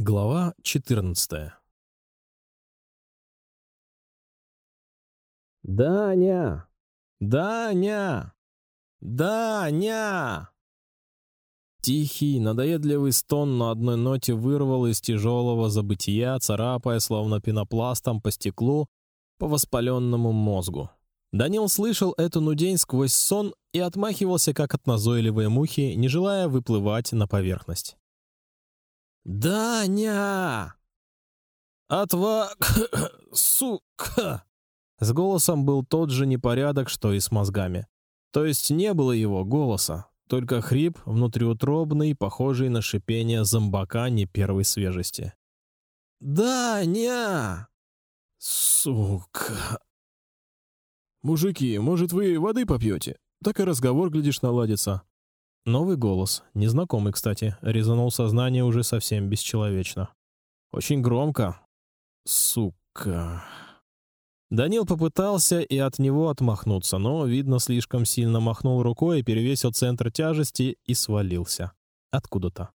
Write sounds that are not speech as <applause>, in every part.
Глава 14. Даня! Даня! Даня! Тихий, надоедливый стон на одной ноте вырвал из тяжелого забытия, царапая словно пенопластом по стеклу, по воспаленному мозгу. Данил слышал эту нудень сквозь сон и отмахивался, как от назойливой мухи, не желая выплывать на поверхность. Даня! Отва... <coughs> сука! С голосом был тот же непорядок, что и с мозгами. То есть не было его голоса, только хрип внутриутробный, похожий на шипение зомбака не первой свежести. Даня! Сука! Мужики, может вы воды попьете? Так и разговор глядишь наладится. Новый голос, незнакомый, кстати, резанул сознание уже совсем бесчеловечно. Очень громко. Сука. Данил попытался и от него отмахнуться, но видно слишком сильно махнул рукой и перевесил центр тяжести и свалился откуда-то.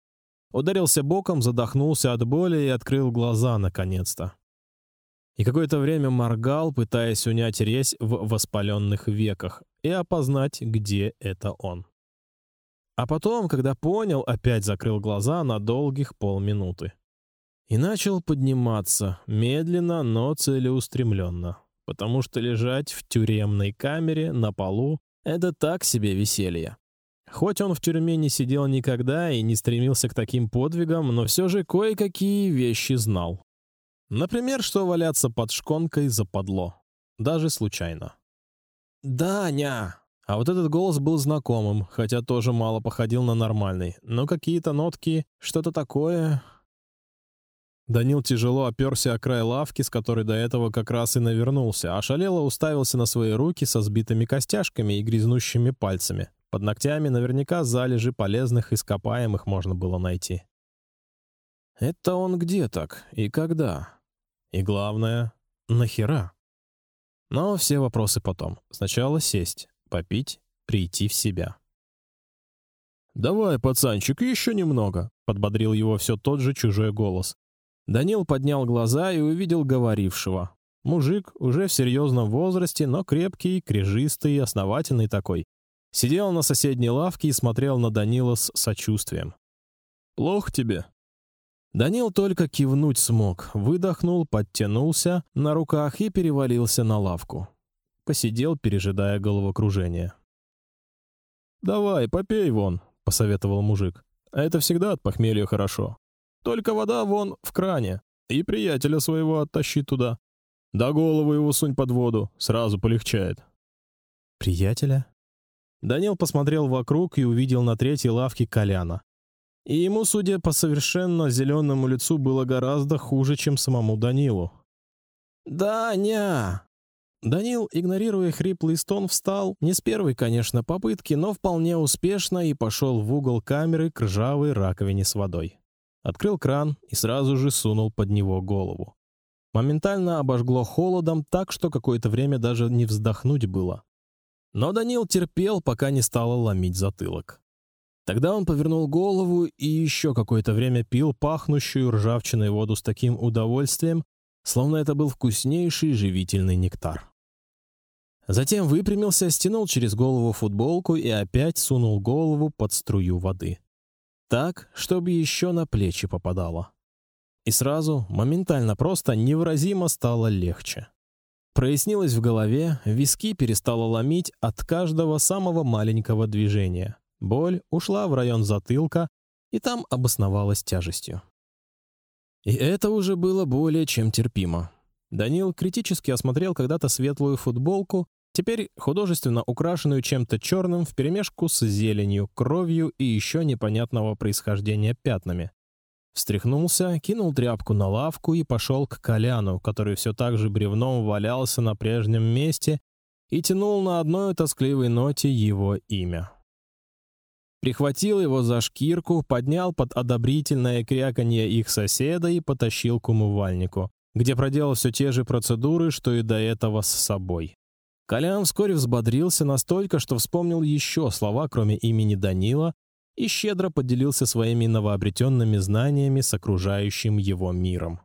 Ударился боком, задохнулся от боли и открыл глаза наконец-то. И какое-то время моргал, пытаясь унять резь в воспаленных веках и опознать, где это он. А потом, когда понял, опять закрыл глаза на долгих полминуты и начал подниматься медленно, но целеустремленно, потому что лежать в тюремной камере на полу — это так себе веселье. Хоть он в тюрьме не сидел никогда и не стремился к таким подвигам, но все же кое-какие вещи знал. Например, что валяться под шконкой западло, даже случайно. Даня, а вот этот голос был знакомым, хотя тоже мало походил на нормальный, но какие-то нотки, что-то такое. Данил тяжело оперся о край лавки, с которой до этого как раз и навернулся, а шалело уставился на свои руки со сбитыми костяшками и грязнущими пальцами. Под ногтями наверняка залежи полезных ископаемых можно было найти. Это он где так и когда? И главное, нахера? Но все вопросы потом. Сначала сесть, попить, прийти в себя. Давай, пацанчик, еще немного, подбодрил его все тот же чужой голос. Данил поднял глаза и увидел говорившего. Мужик уже в серьезном возрасте, но крепкий, крежистый, основательный такой. Сидел на соседней лавке и смотрел на Данила с сочувствием. Плохо тебе? Данил только кивнуть смог, выдохнул, подтянулся на руках и перевалился на лавку посидел, пережидая головокружение. Давай, попей вон, посоветовал мужик. А это всегда от похмелья хорошо. Только вода вон в кране, и приятеля своего оттащи туда. Да голову его сунь под воду, сразу полегчает. Приятеля? Данил посмотрел вокруг и увидел на третьей лавке Коляна. И ему, судя по совершенно зеленому лицу, было гораздо хуже, чем самому Данилу. Даня, Данил, игнорируя хриплый стон, встал не с первой, конечно, попытки, но вполне успешно и пошел в угол камеры к ржавой раковине с водой. Открыл кран и сразу же сунул под него голову. Моментально обожгло холодом, так что какое-то время даже не вздохнуть было. Но Данил терпел, пока не стало ломить затылок. Тогда он повернул голову и еще какое-то время пил пахнущую ржавчиной воду с таким удовольствием, словно это был вкуснейший живительный нектар. Затем выпрямился, стянул через голову футболку и опять сунул голову под струю воды, так, чтобы еще на плечи попадало. И сразу, моментально, просто невыразимо стало легче. Прояснилось в голове, виски перестало ломить от каждого самого маленького движения. Боль ушла в район затылка и там обосновалась тяжестью. И это уже было более чем терпимо. Данил критически осмотрел когда-то светлую футболку, теперь художественно украшенную чем-то черным вперемешку с зеленью, кровью и еще непонятного происхождения пятнами. Встряхнулся, кинул тряпку на лавку и пошел к Коляну, который все так же бревном валялся на прежнем месте и тянул на одной тоскливой ноте его имя. Прихватил его за шкирку, поднял под одобрительное кряканье их соседа и потащил к умывальнику где проделал все те же процедуры, что и до этого с собой. Колян вскоре взбодрился настолько, что вспомнил еще слова, кроме имени Данила, и щедро поделился своими новообретенными знаниями с окружающим его миром.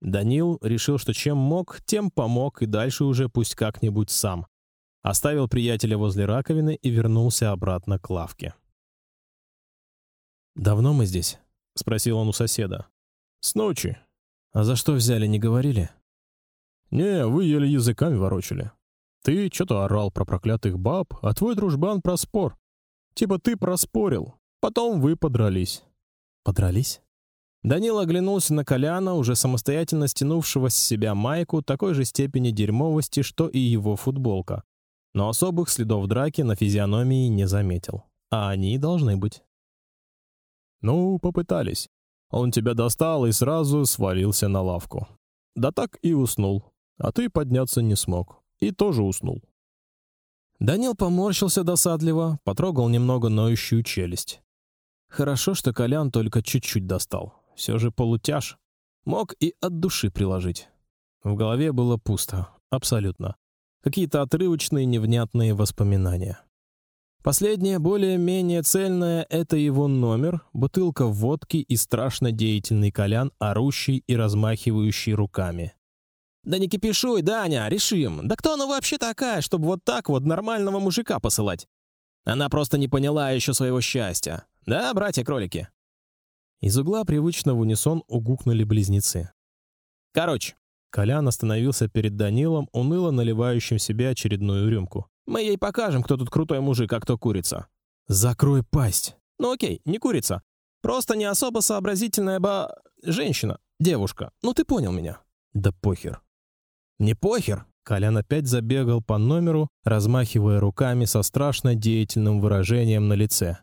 Данил решил, что чем мог, тем помог, и дальше уже пусть как-нибудь сам. Оставил приятеля возле раковины и вернулся обратно к лавке. Давно мы здесь? – спросил он у соседа. С ночи. А за что взяли, не говорили? Не, вы еле языками ворочали. Ты что-то орал про проклятых баб, а твой дружбан про спор. Типа ты проспорил. Потом вы подрались. Подрались? Данил оглянулся на Коляна, уже самостоятельно стянувшего с себя майку такой же степени дерьмовости, что и его футболка, но особых следов драки на физиономии не заметил. А они должны быть. Ну, попытались. Он тебя достал и сразу свалился на лавку. Да так и уснул. А ты подняться не смог и тоже уснул. Данил поморщился досадливо, потрогал немного ноющую челюсть. Хорошо, что Колян только чуть-чуть достал. Все же полутяж. Мог и от души приложить. В голове было пусто, абсолютно. Какие-то отрывочные невнятные воспоминания. Последнее, более-менее цельное, это его номер, бутылка водки и страшно деятельный Колян, орущий и размахивающий руками. Да не кипишуй, Даня, решим. Да кто она вообще такая, чтобы вот так вот нормального мужика посылать? Она просто не поняла еще своего счастья. Да, братья-кролики. Из угла привычно в унисон угукнули близнецы. Короче, Колян остановился перед Данилом, уныло наливающим себе очередную рюмку. Мы ей покажем, кто тут крутой мужик, а кто курица. Закрой пасть. Ну окей, не курица, просто не особо сообразительная ба женщина, девушка. Ну ты понял меня. Да похер. Не похер. Колян опять забегал по номеру, размахивая руками со страшно деятельным выражением на лице.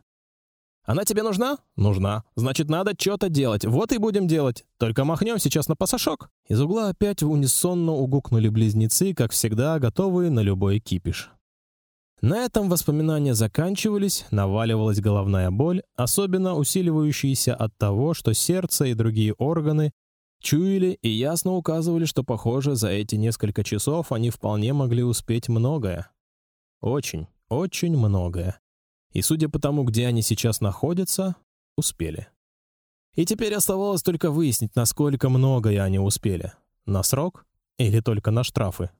Она тебе нужна? Нужна. Значит, надо что-то делать. Вот и будем делать. Только махнем сейчас на пасашок. Из угла опять унисонно угукнули близнецы, как всегда, готовые на любой кипиш. На этом воспоминания заканчивались, наваливалась головная боль, особенно усиливающаяся от того, что сердце и другие органы чуяли и ясно указывали, что, похоже, за эти несколько часов они вполне могли успеть многое, очень, очень многое. И судя по тому, где они сейчас находятся, успели. И теперь оставалось только выяснить, насколько многое они успели. На срок или только на штрафы.